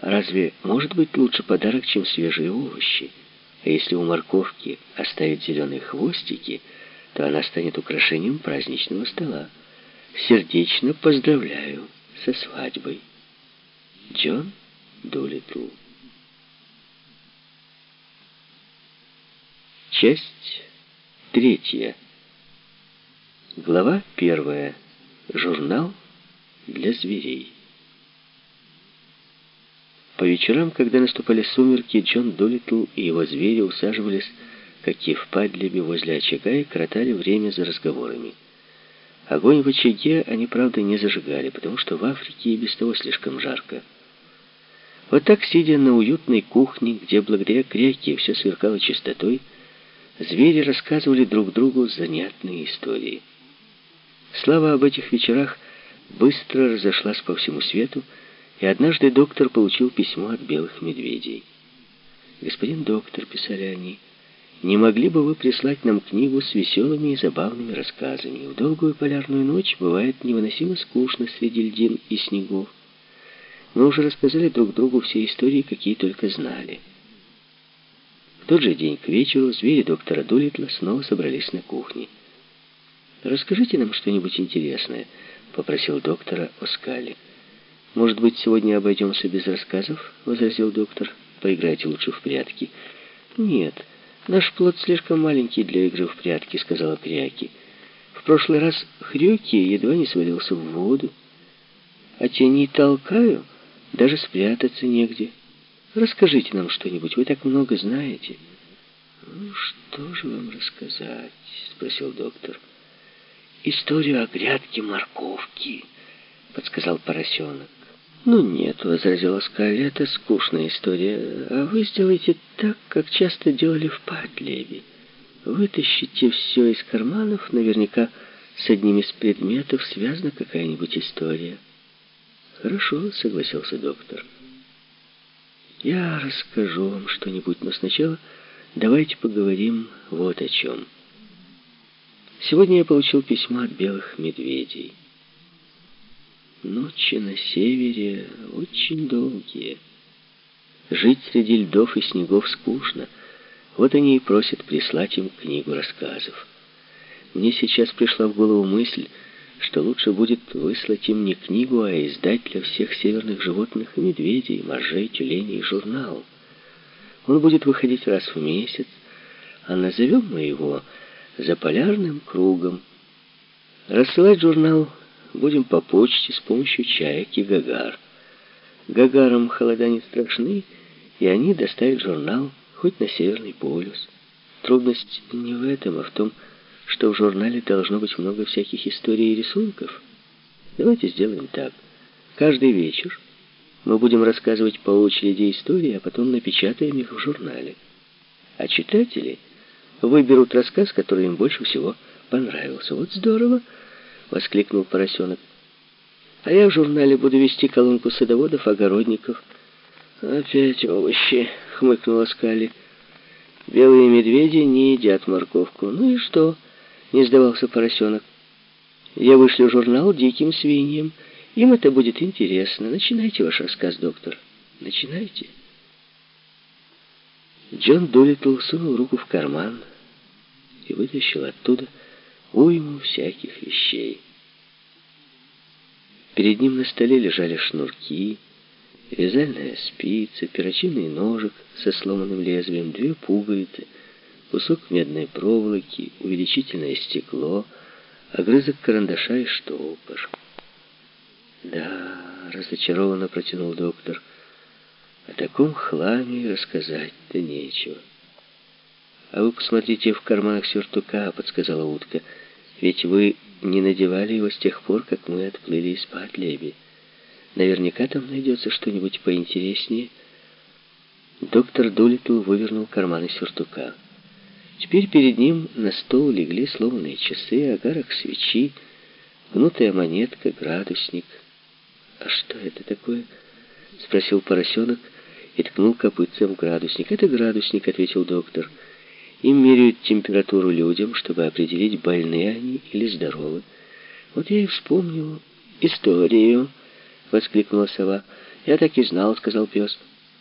Разве может быть лучше подарок, чем свежие овощи? А если у морковки оставить зеленые хвостики, то она станет украшением праздничного стола. Сердечно поздравляю со свадьбой. Джон Дулитл. Часть третья. Глава первая. Журнал для зверей. По вечерам, когда наступали сумерки, Джон Долитл и его звери усаживались, как и в падлебе возле очага, и коротали время за разговорами. Огонь в очаге они, правда, не зажигали, потому что в Африке и без того слишком жарко. Вот так, сидя на уютной кухне, где благодаря кряке все сверкало чистотой, звери рассказывали друг другу занятные истории. Слава об этих вечерах быстро разошлась по всему свету, и однажды доктор получил письмо от белых медведей. «Господин доктор», — писали они, — «не могли бы вы прислать нам книгу с веселыми и забавными рассказами? В долгую полярную ночь бывает невыносимо скучно среди льдин и снегов. Мы уже рассказали друг другу все истории, какие только знали». В тот же день к вечеру звери доктора Дулитла снова собрались на кухне. «Расскажите нам что-нибудь интересное», — попросил доктора Оскали. «Может быть, сегодня обойдемся без рассказов?» — возразил доктор. «Поиграйте лучше в прятки». «Нет, наш плод слишком маленький для игры в прятки», — сказала Кряки. «В прошлый раз Хрюки едва не свалился в воду. А тени толкаю, даже спрятаться негде. Расскажите нам что-нибудь, вы так много знаете». «Ну, что же вам рассказать?» — спросил доктор. «Историю о грядке морковки», — подсказал поросенок. «Ну нет», — возразила Скалли, — «это скучная история. А вы сделайте так, как часто делали в Падлебе. Вытащите все из карманов, наверняка с одним из предметов связана какая-нибудь история». «Хорошо», — согласился доктор. «Я расскажу вам что-нибудь, но сначала давайте поговорим вот о чем. Сегодня я получил письмо от белых медведей». Ночи на севере очень долгие. Жить среди льдов и снегов скучно. Вот они и просят прислать им книгу рассказов. Мне сейчас пришла в голову мысль, что лучше будет выслать им не книгу, а издать для всех северных животных и медведей, моржей, тюленей журнал. Он будет выходить раз в месяц, а назовем мы его «За полярным кругом». Рассылать журнал будем по почте с помощью чаек и гагар. Гагарам холода не страшны, и они доставят журнал хоть на Северный полюс. Трудность не в этом, а в том, что в журнале должно быть много всяких историй и рисунков. Давайте сделаем так. Каждый вечер мы будем рассказывать по очереди истории, а потом напечатаем их в журнале. А читатели выберут рассказ, который им больше всего понравился. Вот здорово! — воскликнул поросенок. «А я в журнале буду вести колонку садоводов, огородников». «Опять овощи», — хмыкнула Скали. «Белые медведи не едят морковку». «Ну и что?» — не сдавался поросенок. «Я вышлю журнал диким свиньям. Им это будет интересно. Начинайте ваш рассказ, доктор. Начинайте». Джон Дулитл сунул руку в карман и вытащил оттуда уйму всяких вещей. Перед ним на столе лежали шнурки, вязальная спица, перочинный ножик со сломанным лезвием, две пуговицы, кусок медной проволоки, увеличительное стекло, огрызок карандаша и штопор. «Да», — разочарованно протянул доктор, — «о таком хламе рассказать-то нечего». «А вы посмотрите в карманах сюртука», — подсказала утка. «Ведь вы не надевали его с тех пор, как мы отплыли из Патлеби. Наверняка там найдется что-нибудь поинтереснее». Доктор Дулитл вывернул карманы сюртука. Теперь перед ним на стол легли сломанные часы, агарок свечи, гнутая монетка, градусник. «А что это такое?» — спросил поросенок и ткнул копытцем в градусник. «Это градусник», — ответил доктор. «Доктор». Им меряют температуру людям, чтобы определить, больны они или здоровы. Вот я и вспомнил историю, воскликнула сова. «Я так и знал», — сказал пес.